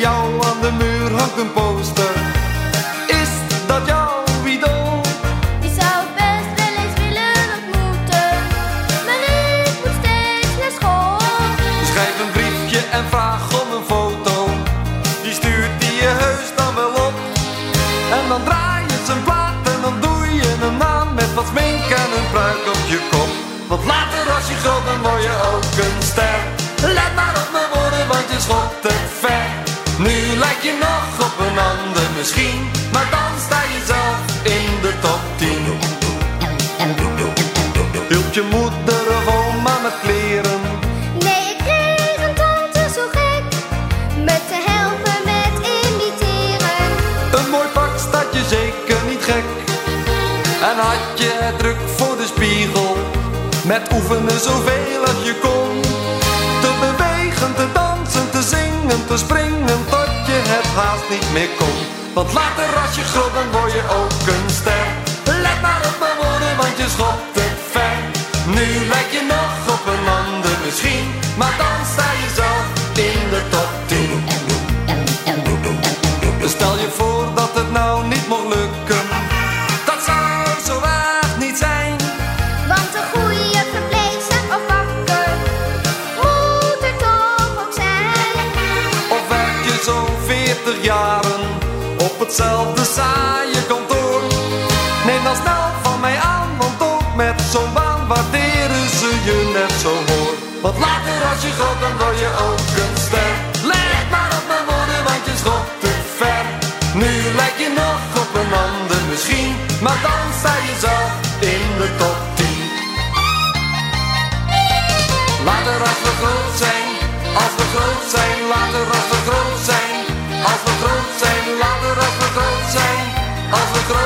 Jou aan de muur hangt een poster. Is dat jouw idool? Die zou best wel eens willen ontmoeten. Maar ik moet steeds naar school. Schrijf een briefje en vraag om een foto. Die stuurt die je heus dan wel op. En dan draai je zijn plaat en dan doe je hem aan met wat smink en een pruik op je kop. Want later als je groot dan word je ook een ster. Let misschien, maar dan sta je zelf in de top 10. Hielp je moeder of oma met kleren? Nee, ik kreeg een tante zo gek. Me te helpen met imiteren. Een mooi pak staat je zeker niet gek. En had je het druk voor de spiegel. Met oefenen zoveel als je kon. Te bewegen, te dansen, te zingen, te springen. Je het haast niet meer kon. Want later als je groot dan word je ook een ster. Let maar op mijn woorden, want je schopt het ver. Nu lijk je nog op een ander misschien. Maar dan sta 40 jaren op hetzelfde saaie kantoor. Neem dan snel van mij aan, want ook met zo'n baan waarderen ze je net zo hoor. Want later als je groot dan word je ook een ster. Let maar op mijn woorden, want je schopt te ver. Nu lijk je nog op een ander misschien, maar dan sta je zelf in de top 10. Later als we groot zijn, als we groot zijn, later als als we groot zijn, later als we groot zijn, als we groot zijn,